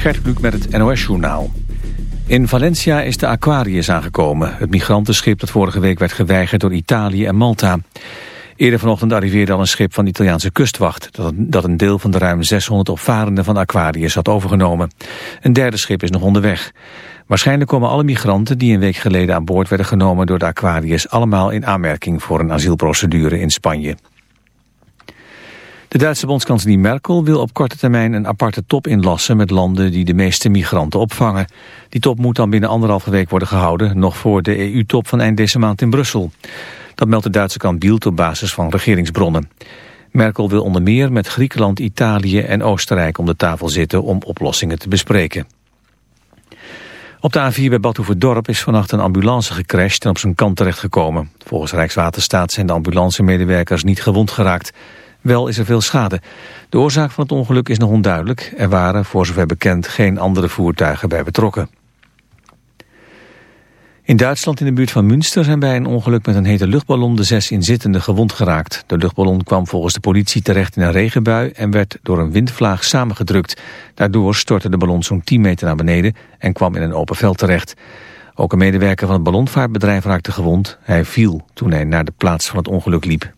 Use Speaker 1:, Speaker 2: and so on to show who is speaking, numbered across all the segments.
Speaker 1: Gert Kluk met het NOS-journaal. In Valencia is de Aquarius aangekomen. Het migrantenschip dat vorige week werd geweigerd door Italië en Malta. Eerder vanochtend arriveerde al een schip van de Italiaanse kustwacht... dat een deel van de ruim 600 opvarenden van Aquarius had overgenomen. Een derde schip is nog onderweg. Waarschijnlijk komen alle migranten die een week geleden aan boord werden genomen door de Aquarius... allemaal in aanmerking voor een asielprocedure in Spanje. De Duitse bondskanselier Merkel wil op korte termijn een aparte top inlassen met landen die de meeste migranten opvangen. Die top moet dan binnen anderhalve week worden gehouden, nog voor de EU-top van eind deze maand in Brussel. Dat meldt de Duitse kant Bielt op basis van regeringsbronnen. Merkel wil onder meer met Griekenland, Italië en Oostenrijk om de tafel zitten om oplossingen te bespreken. Op de A4 bij Badhoevedorp is vannacht een ambulance gecrashed en op zijn kant terechtgekomen. Volgens Rijkswaterstaat zijn de ambulancemedewerkers niet gewond geraakt. Wel is er veel schade. De oorzaak van het ongeluk is nog onduidelijk. Er waren, voor zover bekend, geen andere voertuigen bij betrokken. In Duitsland in de buurt van Münster zijn bij een ongeluk met een hete luchtballon de zes inzittenden gewond geraakt. De luchtballon kwam volgens de politie terecht in een regenbui en werd door een windvlaag samengedrukt. Daardoor stortte de ballon zo'n 10 meter naar beneden en kwam in een open veld terecht. Ook een medewerker van het ballonvaartbedrijf raakte gewond. Hij viel toen hij naar de plaats van het ongeluk liep.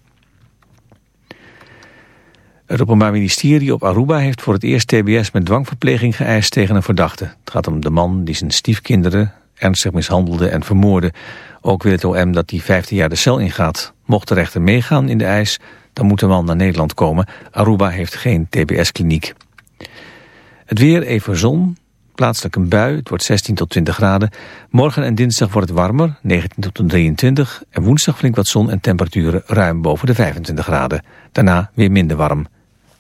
Speaker 1: Het Openbaar Ministerie op Aruba heeft voor het eerst TBS met dwangverpleging geëist tegen een verdachte. Het gaat om de man die zijn stiefkinderen ernstig mishandelde en vermoorde. Ook wil het OM dat hij 15 jaar de cel ingaat. Mocht de rechter meegaan in de eis, dan moet de man naar Nederland komen. Aruba heeft geen TBS-kliniek. Het weer even zon, plaatselijk een bui, het wordt 16 tot 20 graden. Morgen en dinsdag wordt het warmer, 19 tot 23. En woensdag flink wat zon en temperaturen ruim boven de 25 graden. Daarna weer minder warm.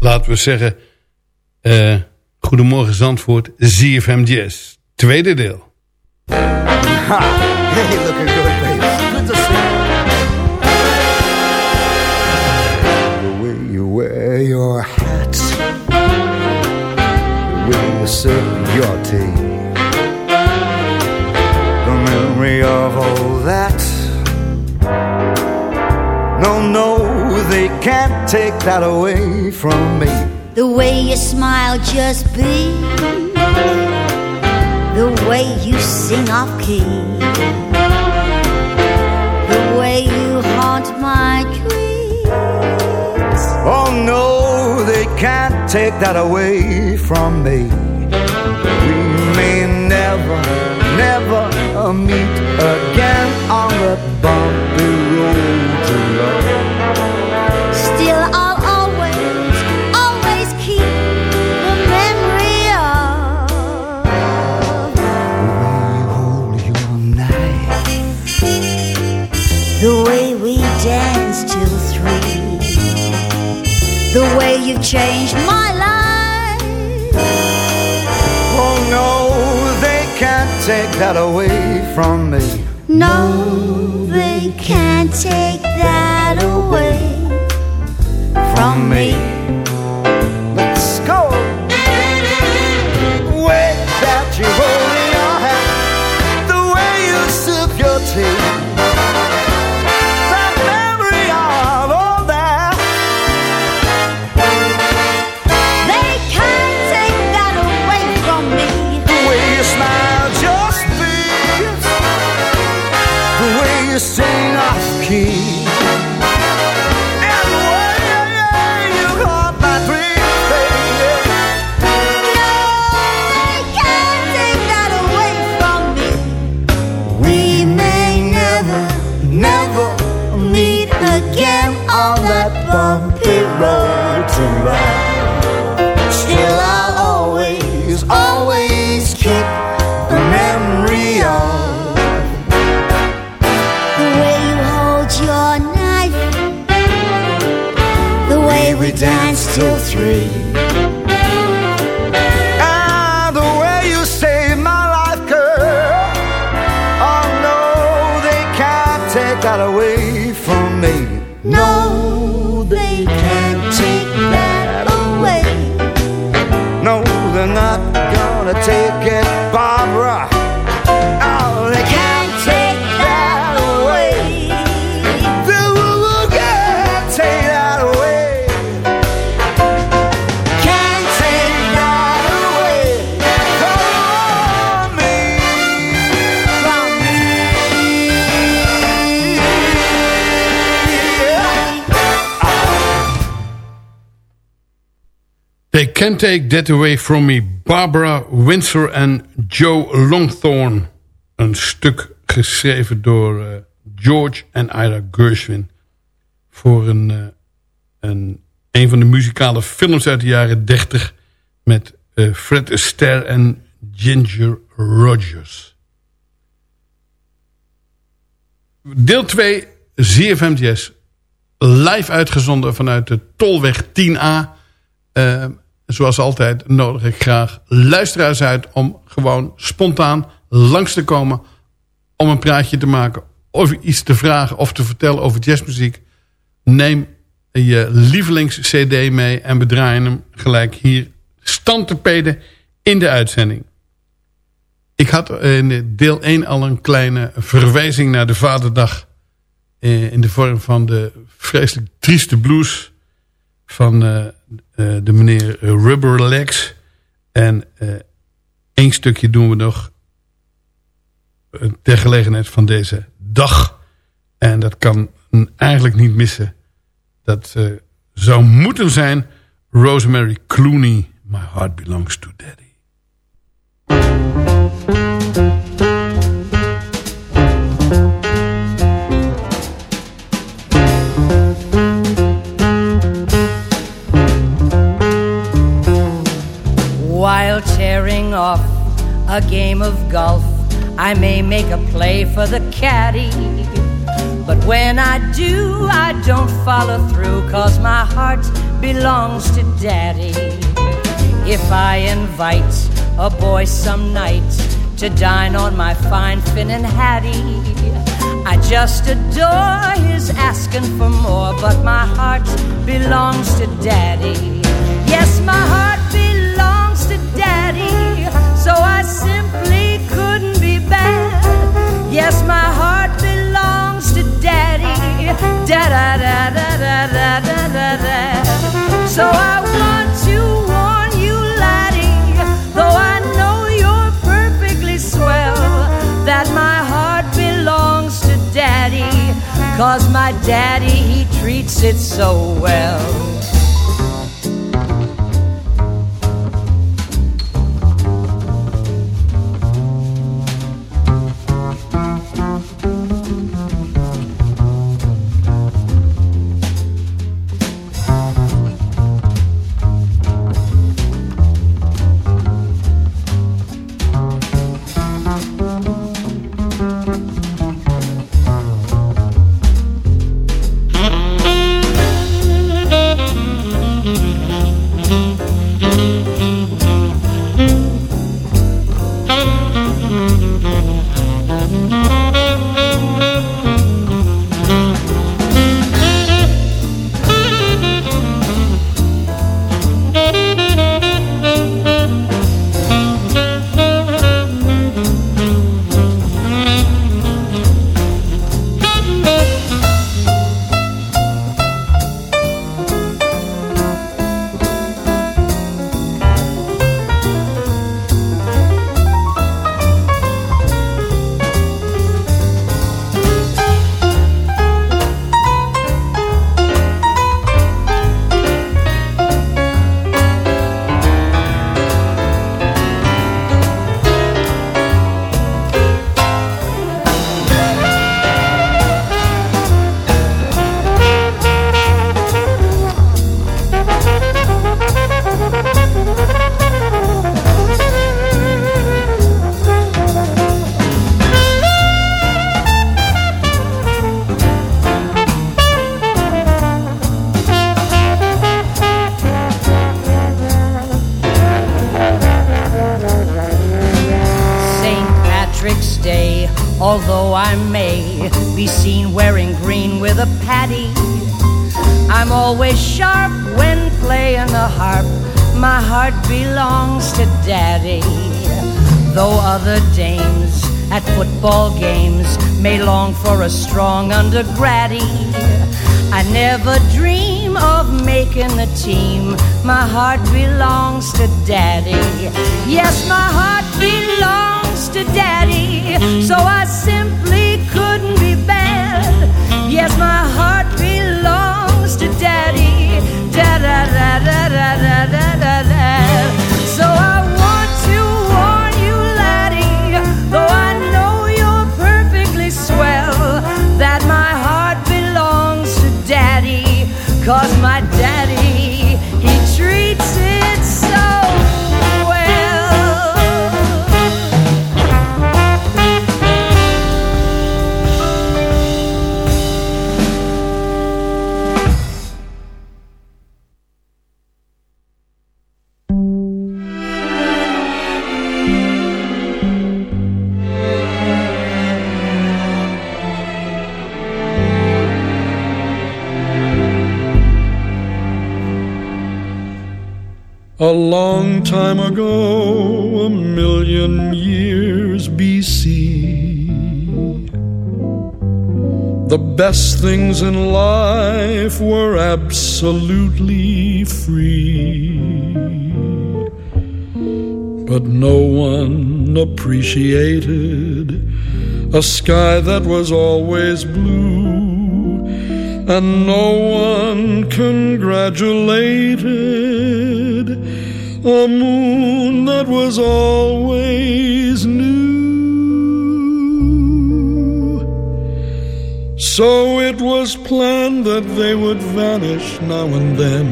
Speaker 2: laten we zeggen... eh, Goedemorgen Zandvoort, ZFM. Tweede deel.
Speaker 3: No, no, they can't take that away from me.
Speaker 4: The way you smile just be The way you sing off key The way you haunt my dreams
Speaker 3: Oh no, they can't take that away from me. We may never, never meet again on the bumpy
Speaker 4: you've changed my life
Speaker 3: Oh no, they can't take that away from me.
Speaker 4: No, they can't take that away from me. Take That Away From Me.
Speaker 3: Barbara
Speaker 2: Windsor en Joe Longthorne. Een stuk geschreven door eh, George en Ira Gershwin. Voor een, eh, een, een van de muzikale films uit de jaren 30... met eh, Fred Astaire en Ginger Rogers. Deel 2, ZFM Jazz. Live uitgezonden vanuit de Tolweg 10A... Eh, zoals altijd nodig ik graag luisteraars uit om gewoon spontaan langs te komen. Om een praatje te maken of iets te vragen of te vertellen over jazzmuziek. Neem je lievelings cd mee en bedraai hem gelijk hier stand te peden in de uitzending. Ik had in deel 1 al een kleine verwijzing naar de Vaderdag. eh, In de vorm van de vreselijk trieste blues van eh, eh, de meneer Rubber Legs. En eh één stukje doen we nog eh, ter gelegenheid van deze dag. En dat kan eigenlijk niet missen. Dat eh, zou moeten zijn Rosemary Clooney, My Heart Belongs to Daddy.
Speaker 5: Off a game of golf, I may make a play for the caddy. But when I do, I don't follow through, cause my heart belongs to daddy. If I invite a boy some night to dine on my fine Finnan Hattie, I just adore his asking for more, but my heart belongs to daddy. Yes, my heart belongs to daddy, so I simply couldn't be bad. Yes, my heart belongs to Daddy. Da da da da da da da da. So I want to warn you, laddie, though I know you're perfectly swell, that my heart belongs to Daddy. Cause my daddy, he treats it so well. I never dream of making the team. My heart belongs to Daddy. Yes, my heart belongs to Daddy. So I simply couldn't be bad. Yes, my heart belongs to Daddy. Da da da da da da da da
Speaker 6: A long time ago, a million years BC, the best things in life were absolutely free. But no one appreciated a sky that was always blue, and no one congratulated a moon that was always new. So it was planned that they would vanish now and then,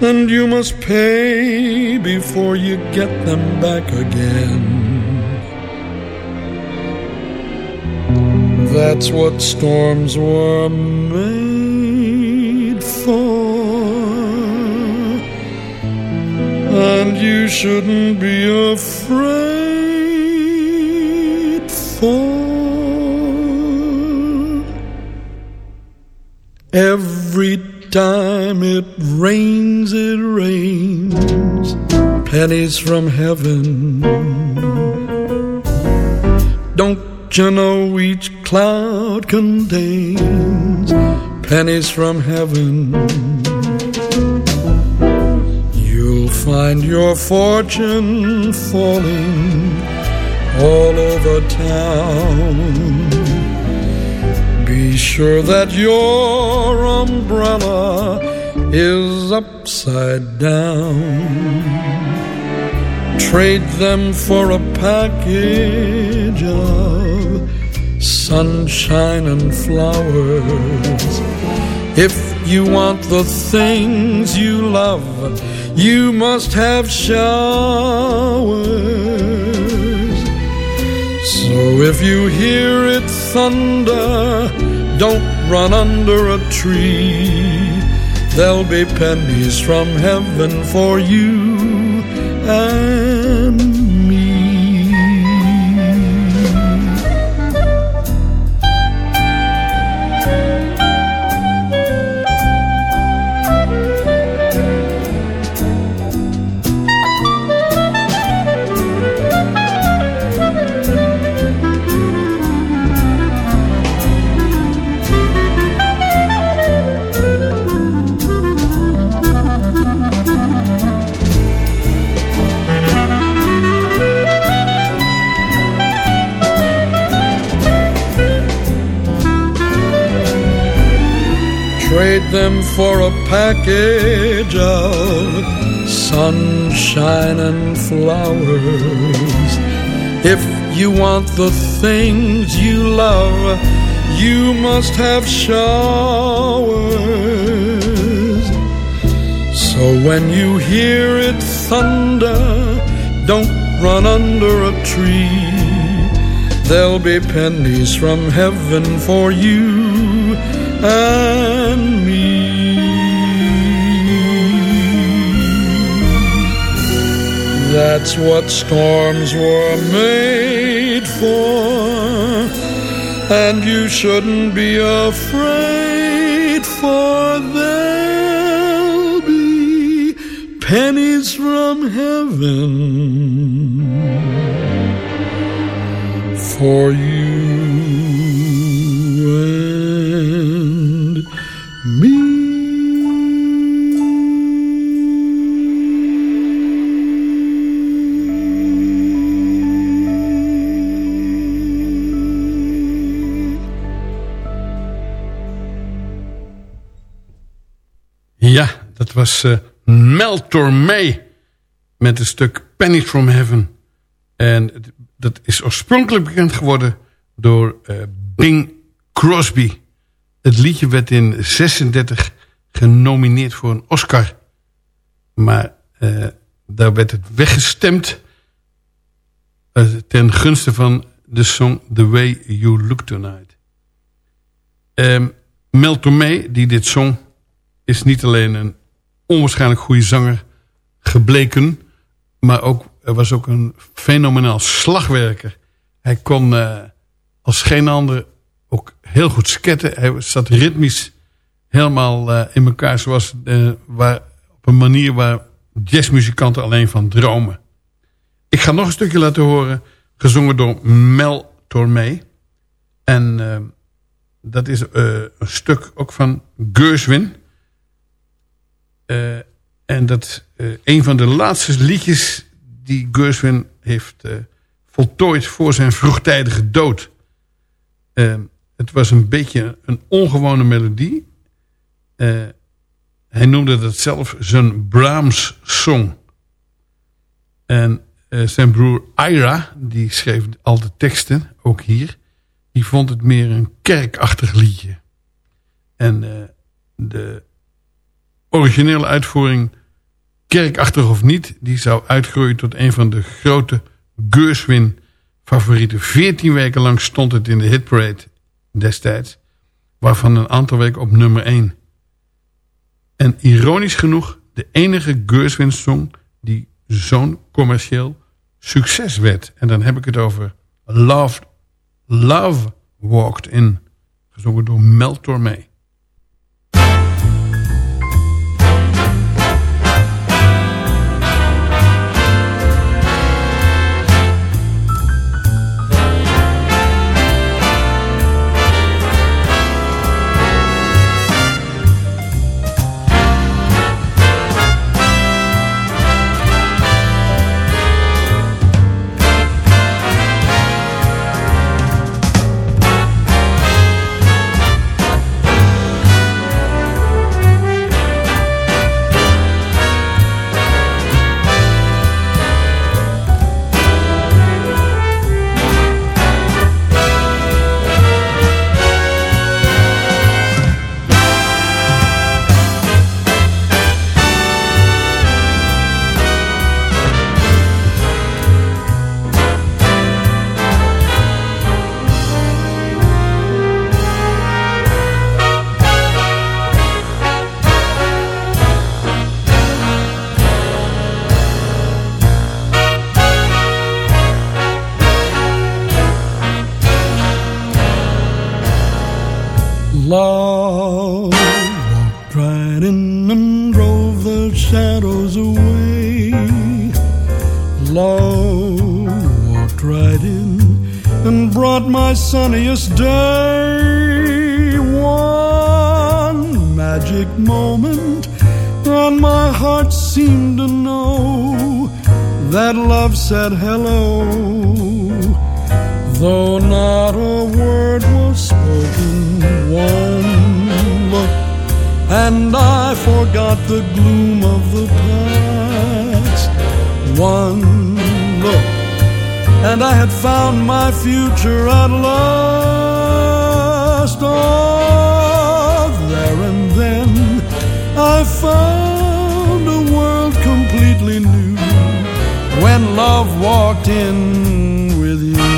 Speaker 6: and you must pay before you get them back again. That's what storms were made And you shouldn't be afraid for every time it rains, it rains pennies from heaven. Don't you know each cloud contains pennies from heaven? Find your fortune falling all over town. Be sure that your umbrella is upside down. Trade them for a package of sunshine and flowers. If you want the things you love, you must have showers. So if you hear it thunder, don't run under a tree. There'll be pennies from heaven for you them for a package of sunshine and flowers. If you want the things you love, you must have showers. So when you hear it thunder, don't run under a tree. There'll be pennies from heaven for you and That's what storms were made for. And you shouldn't be afraid, for there'll be pennies from heaven for you
Speaker 2: dat was eh Mel met het stuk Pennies from Heaven. En het- dat is oorspronkelijk bekend geworden door eh, Bing Crosby. Het liedje werd in 36 genomineerd voor een Oscar. Maar eh, daar werd het weggestemd ten gunste van de song The Way You Look Tonight. Ehm Mel die dit zong, is niet alleen een onwaarschijnlijk goede zanger gebleken... maar ook, er was ook een fenomenaal slagwerker. Hij kon eh, als geen ander ook heel goed sketten. Hij zat ritmisch helemaal eh, in elkaar... zoals eh, waar, op een manier waar jazzmuzikanten alleen van dromen. Ik ga nog een stukje laten horen... gezongen door Mel Tormé. En dat is een stuk ook van Gershwin... Eh, en dat eh, een van de laatste liedjes die Gershwin heeft eh, voltooid voor zijn vroegtijdige dood. Het was een beetje een ongewone melodie. Hij noemde dat zelf zijn Brahms song. En zijn broer Ira, die schreef al de teksten, ook hier. Die vond het meer een kerkachtig liedje. En de originele uitvoering, kerkachtig of niet... die zou uitgroeien tot een van de grote Gershwin-favorieten. Veertien weken lang stond het in de hitparade destijds... waarvan een aantal weken op nummer 1. En ironisch genoeg de enige Gershwin-song... die zo'n commercieel succes werd. En dan heb ik het over Love, Love Walked In... gezongen door Mel Tormé.
Speaker 6: Walked in with you.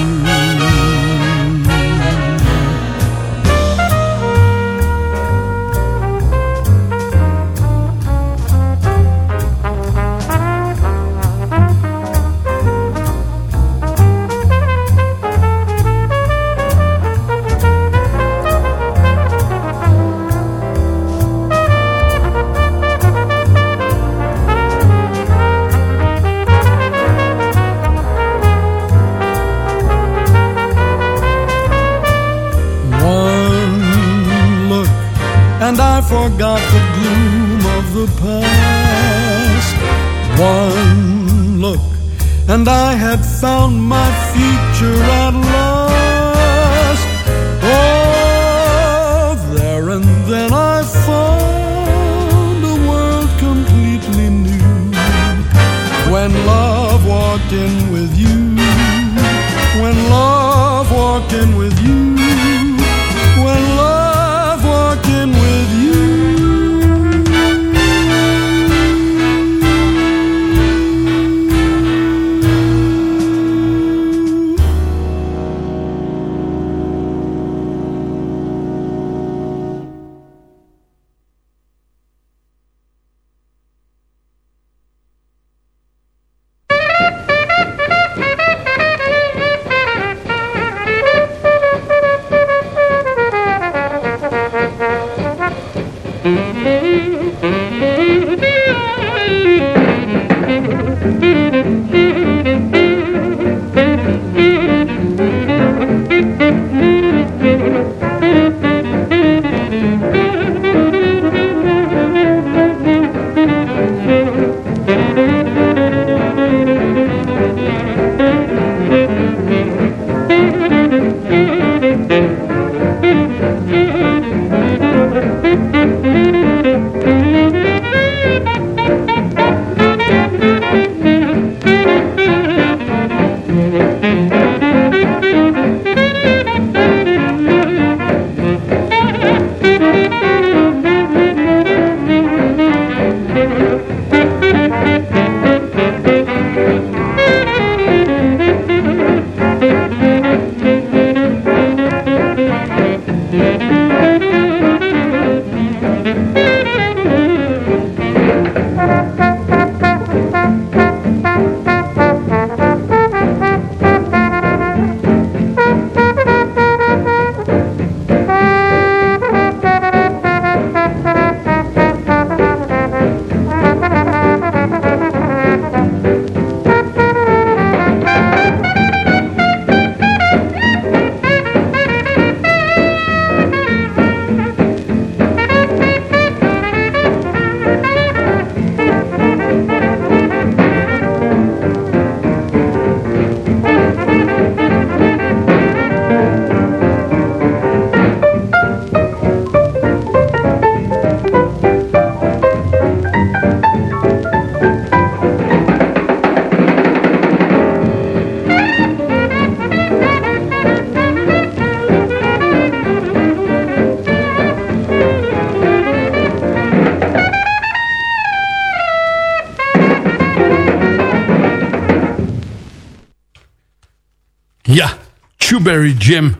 Speaker 2: Ja, Chewberry Jam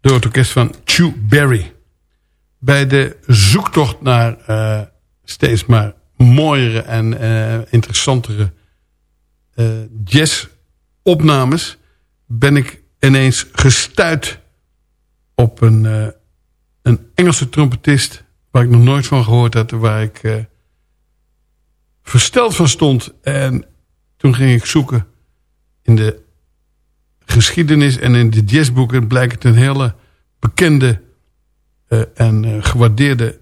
Speaker 2: door het orkest van Chewberry. Bij de zoektocht naar eh, steeds maar mooiere en eh, interessantere uh, jazzopnames... ben ik ineens gestuit op een, een Engelse trompetist... waar ik nog nooit van gehoord had, waar ik versteld van stond. En toen ging ik zoeken in de geschiedenis en in de jazzboeken blijkt het een hele bekende uh, en uh, gewaardeerde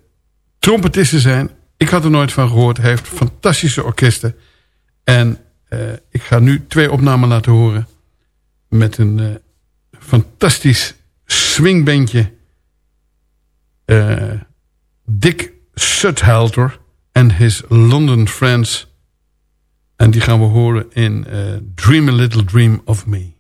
Speaker 2: trompetist te zijn. Ik had er nooit van gehoord. Hij heeft fantastische orkesten. En uh, ik ga nu twee opnamen laten horen met een fantastisch swingbandje. Dick Suthalter en his London Friends. En die gaan we horen in Dream a Little Dream of Me.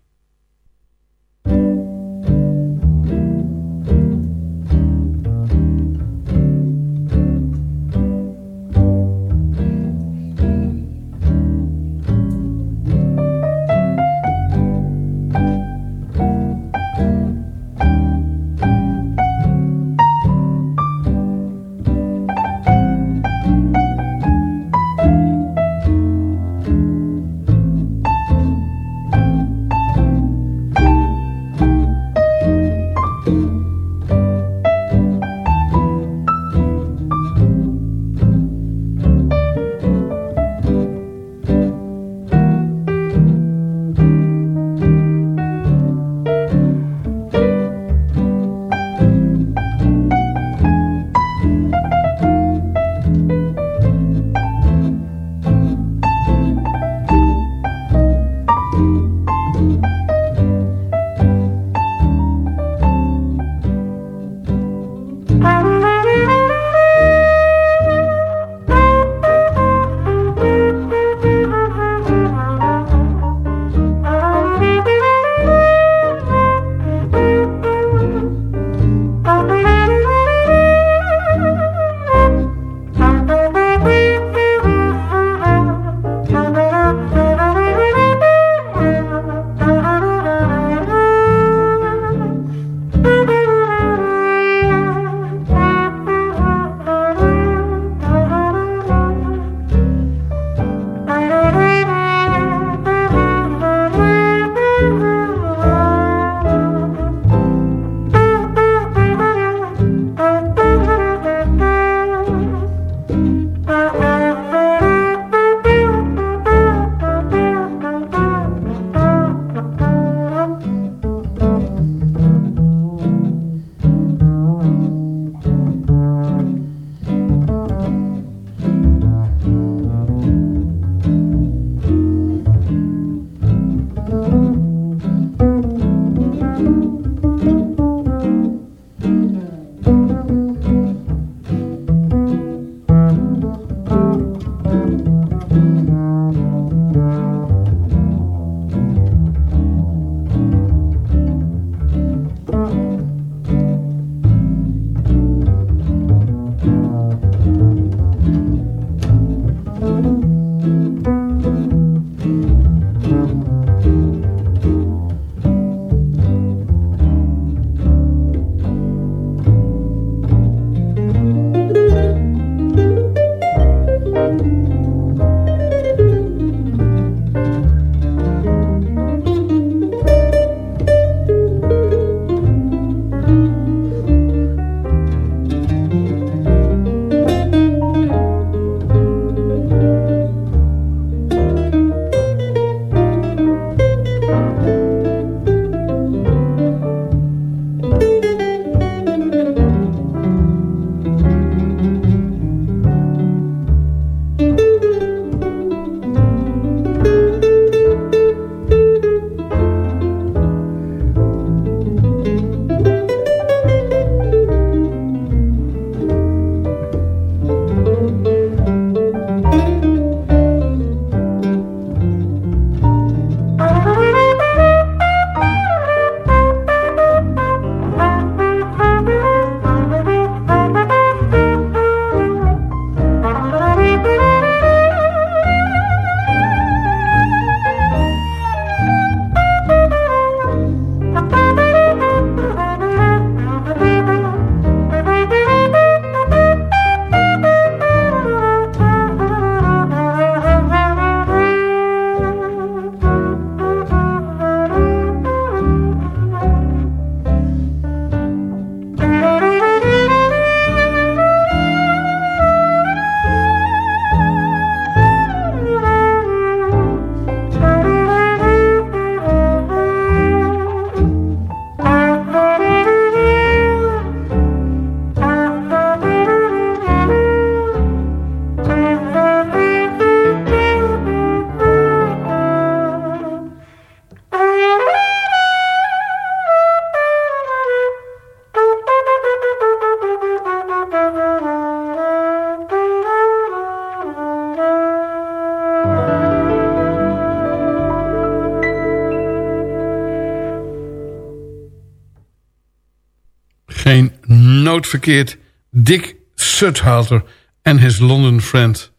Speaker 2: Dick Suthalter en his London Friends.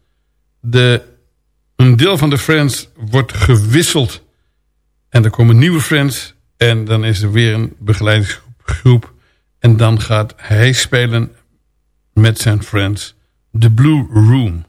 Speaker 2: De, een deel van de Friends wordt gewisseld. En er komen nieuwe Friends. En dan is er weer een begeleidingsgroep. En dan gaat hij spelen met zijn Friends. The Blue Room.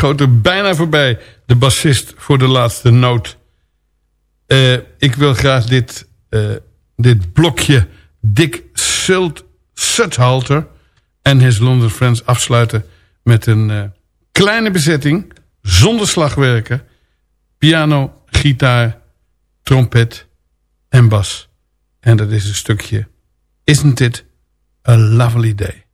Speaker 2: Schoot er bijna voorbij. De bassist voor de laatste noot. Eh, ik wil graag dit, eh, dit blokje Dick Sult Suthalter en his London Friends afsluiten met een eh, kleine bezetting zonder slagwerken. Piano, gitaar, trompet en bas. En dat is een stukje Isn't it a lovely day?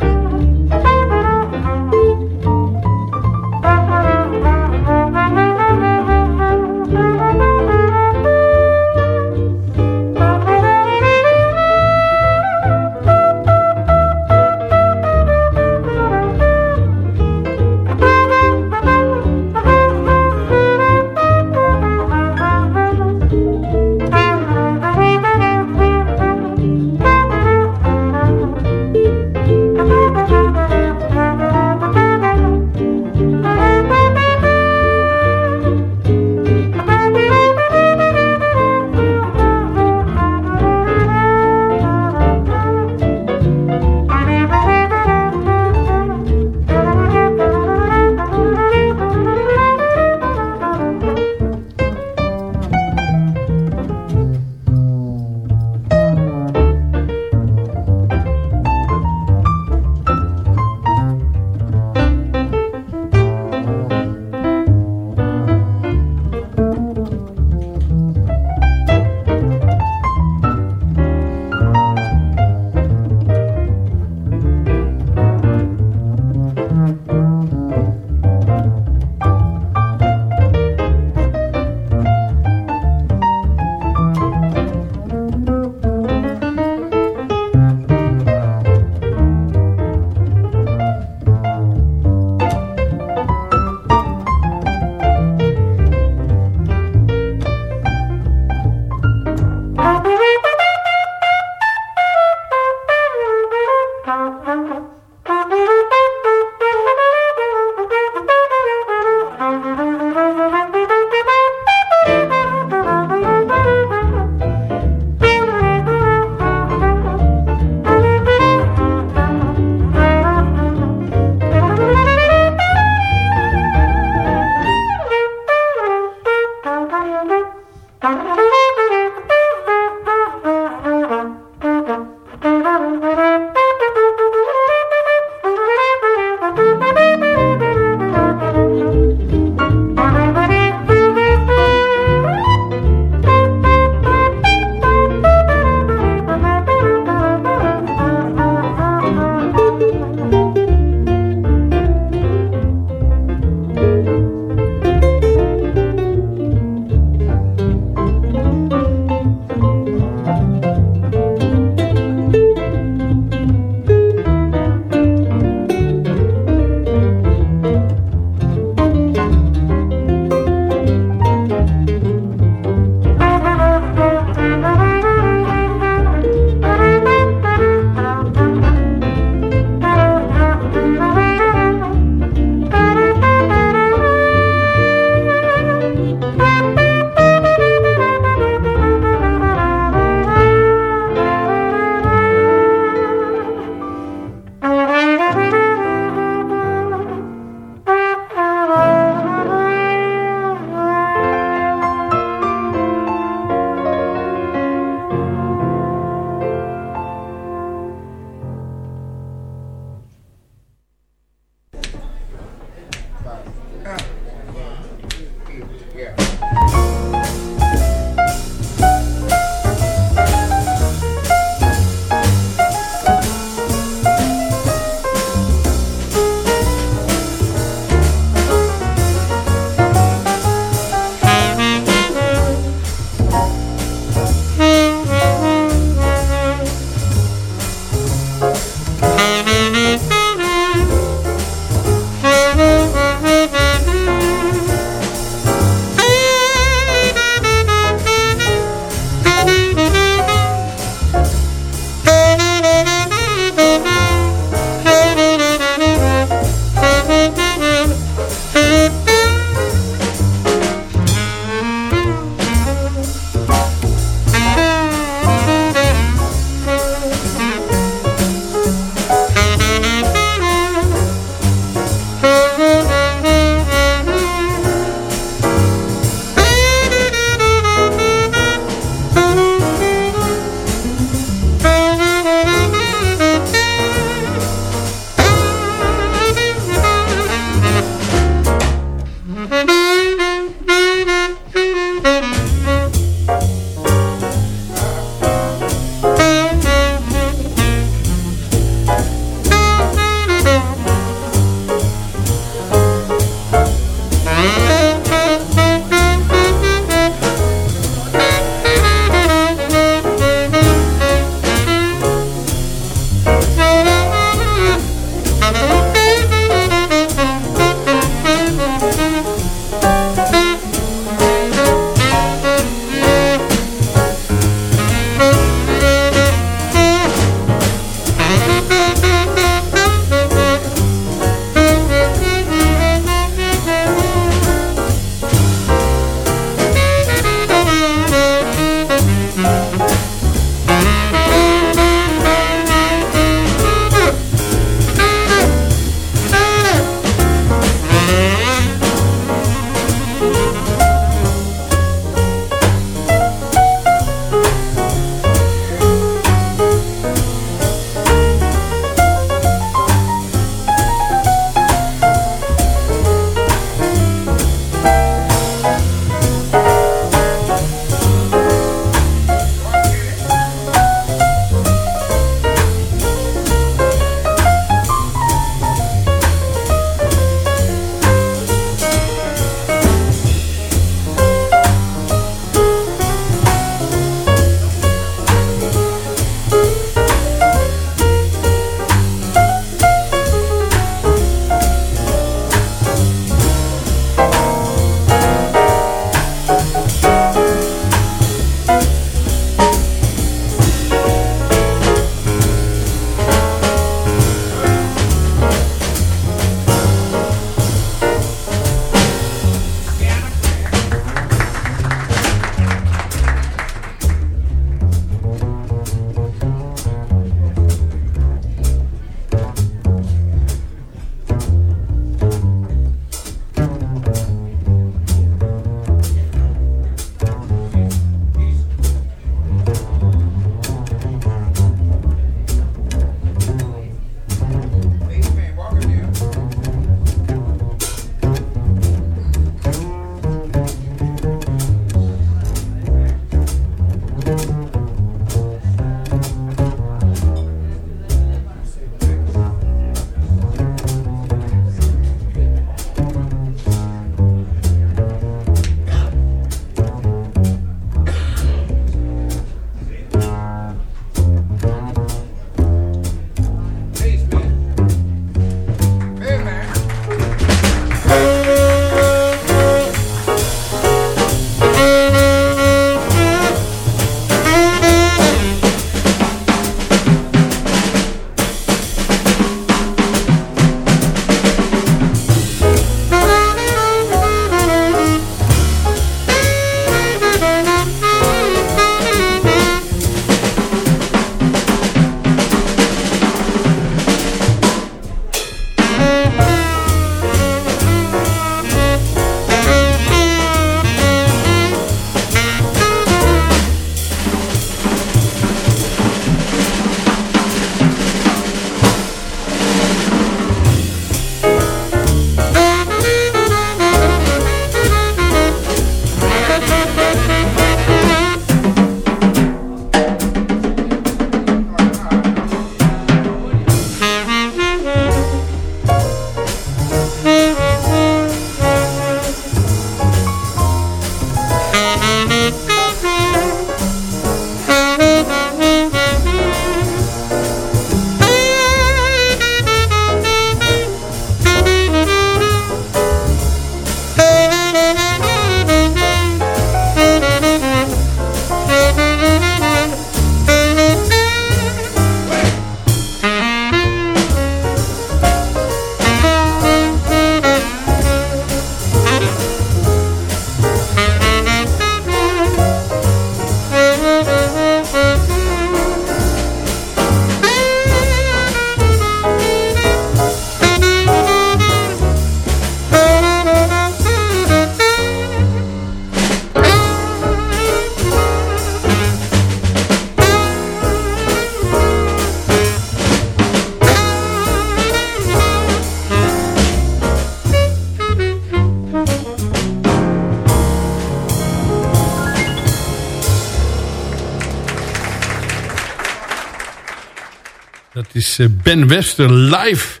Speaker 2: Is eh, Ben Webster live.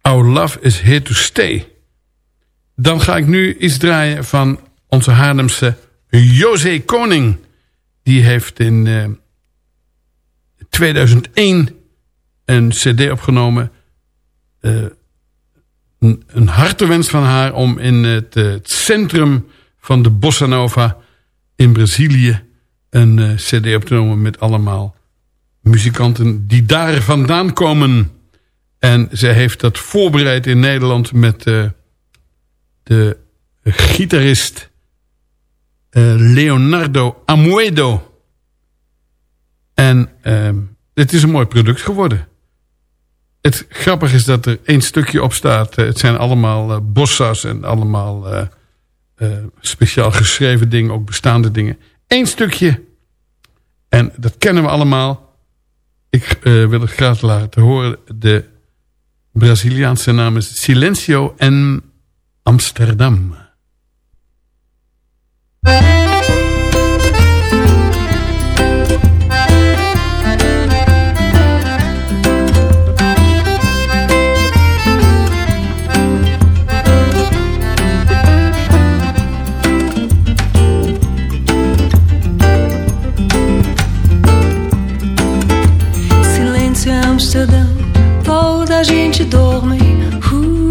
Speaker 2: Our love is here to stay. Dan ga ik nu iets draaien van onze Haarlemse José Koning. Die heeft in eh, 2001 een cd opgenomen. Eh, een, een hartewens van haar om in het, eh, centrum van de Bossa Nova in Brazilië... een eh, cd op te nemen met allemaal muzikanten die daar vandaan komen. En zij heeft dat voorbereid in Nederland met eh, de gitarist eh, Leonardo Amuedo. En ehm, het is een mooi product geworden. Het grappige is dat er één stukje op staat. Eh, het zijn allemaal bossa's en allemaal speciaal geschreven dingen, ook bestaande dingen. Eén stukje. En dat kennen we allemaal. Ik eh, wil het graag laten horen. De Braziliaanse naam is Silencio en Amsterdam.
Speaker 5: Amsterdã, toda a gente dorme. Uh,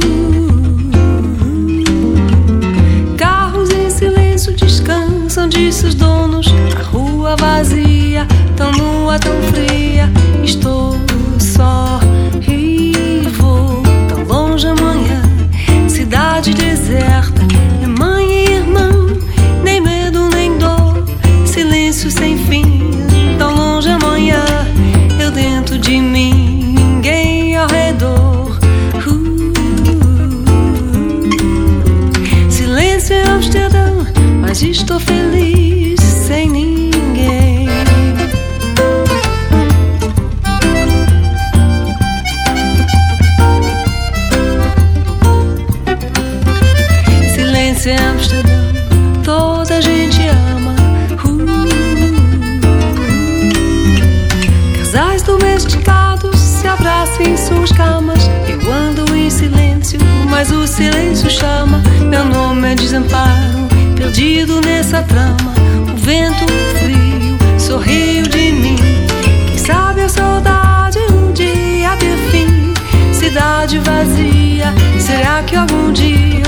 Speaker 5: Carros em silêncio descansam de seus donos. A rua vazia, tão nua, tão fria. Estou estou feliz sem ninguém. Silêncio em Amsterdã, toda a gente ama. Uh, Casais domesticados se abraçam em suas camas. Eu ando em silêncio, mas o silêncio chama. Meu nome é desamparo, perdido nessa trama. O vento frio sorriu de mim. Quem sabe a saudade um dia ter fim. Cidade vazia, será que algum dia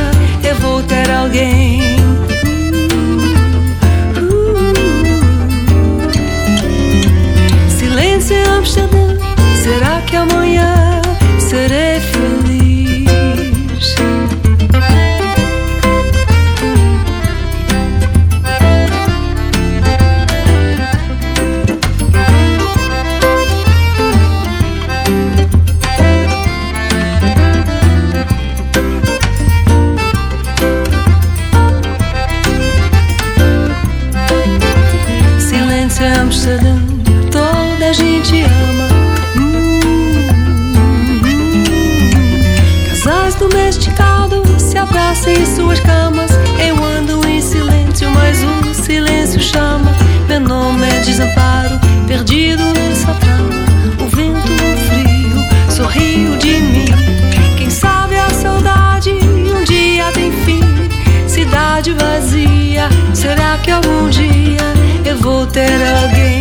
Speaker 5: eu vou ter alguém? Silêncio em Amsterdã. Será que amanhã serei feliz? Toda a gente ama. Casais domesticados se abraçam em suas camas. Eu ando em silêncio, mas o silêncio chama. Meu nome é desamparo, perdido nessa trama. O vento frio sorriu de mim. Quem sabe a saudade um dia tem fim. Cidade vazia, será que algum dia eu vou ter alguém?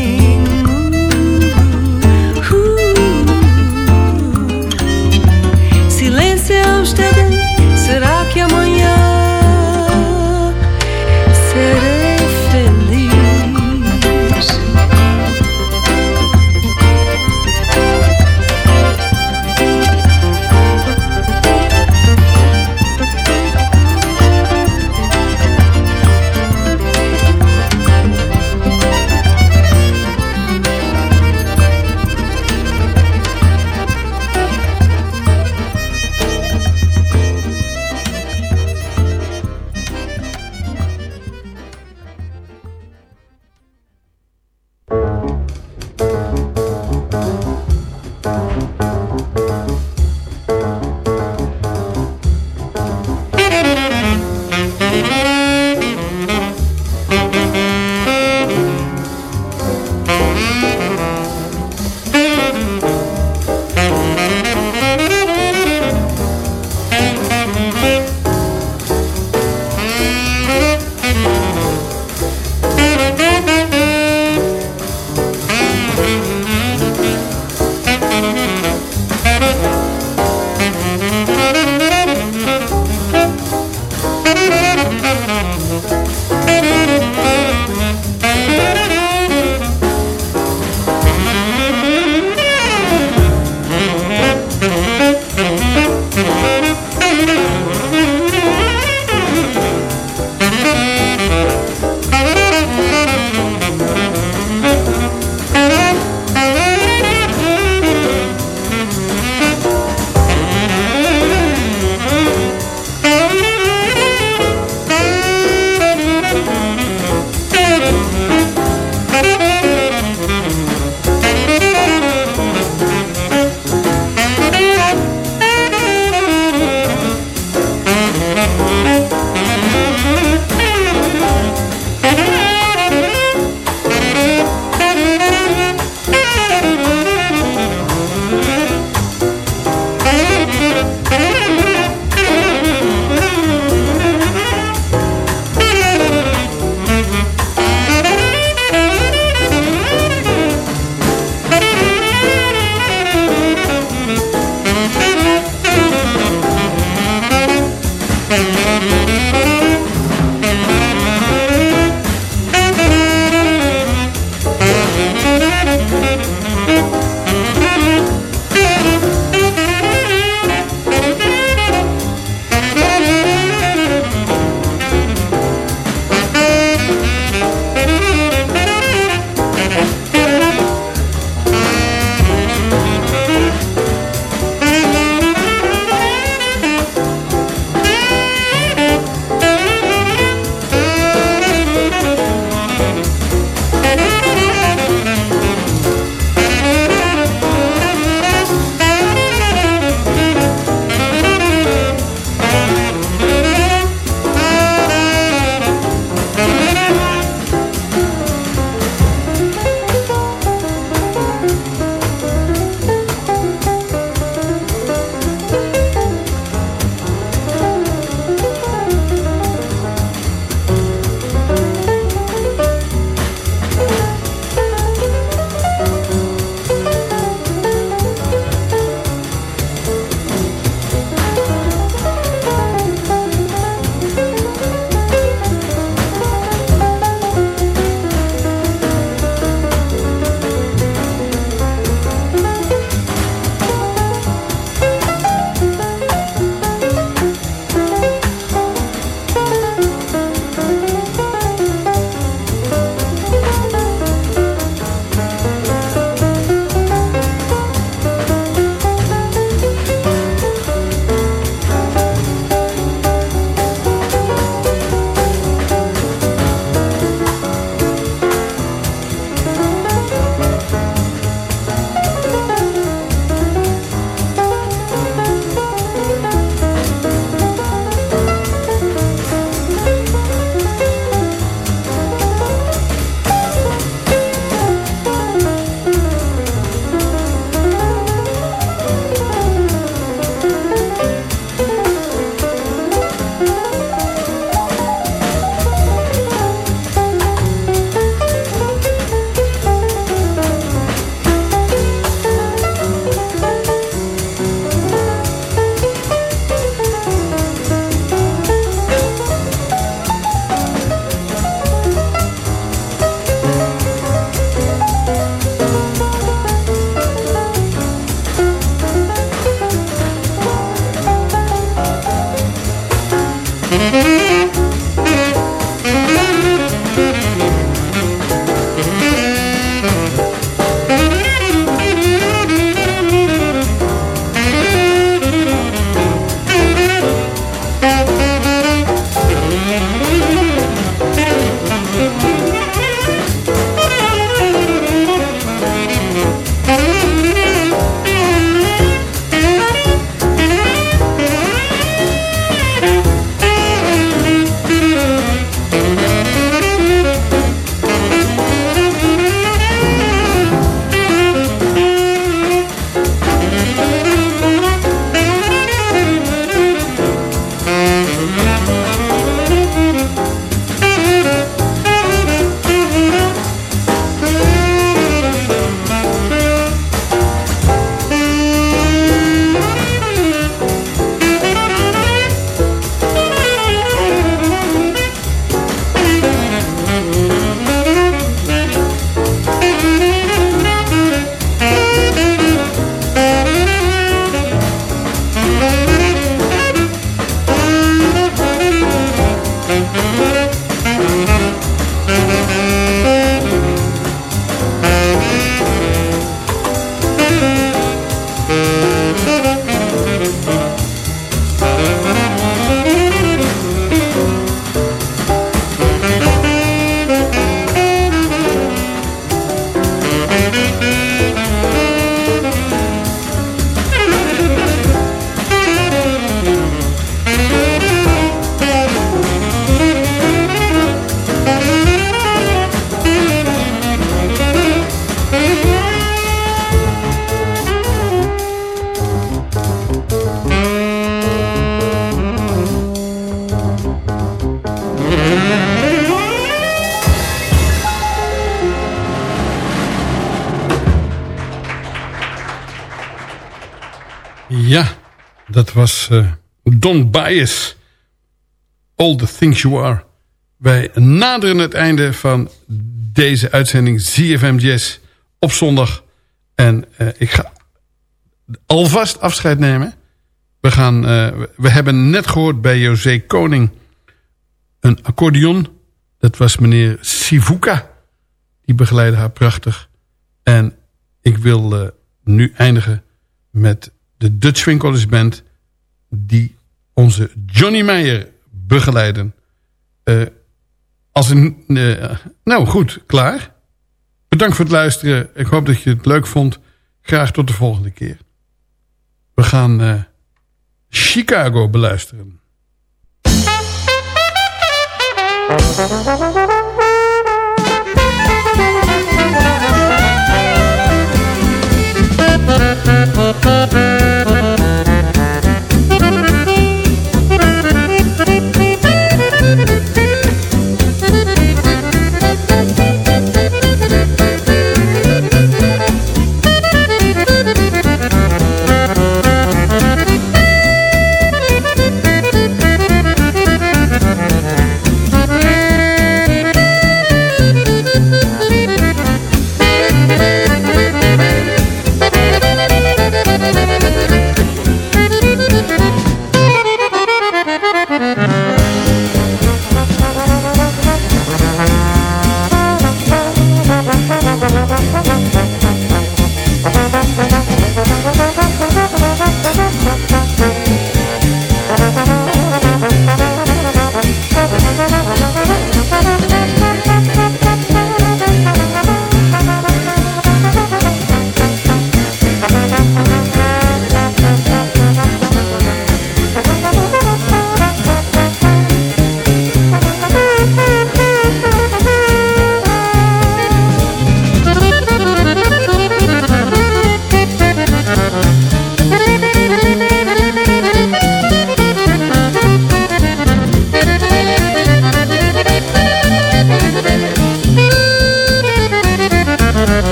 Speaker 2: Was uh, Don Bias. All the Things You Are. Wij naderen het einde van deze uitzending ZFM Jazz op zondag. En uh, ik ga alvast afscheid nemen. We, gaan, uh, we hebben net gehoord bij José Koning een accordeon. Dat was meneer Sivuka. Die begeleidde haar prachtig. En ik wil nu eindigen met de Dutch College Band die onze Johnny Meijer begeleiden. Eh, als een, eh, nou goed, klaar. Bedankt voor het luisteren. Ik hoop dat je het leuk vond. Graag tot de volgende keer. We gaan eh, Chicago beluisteren.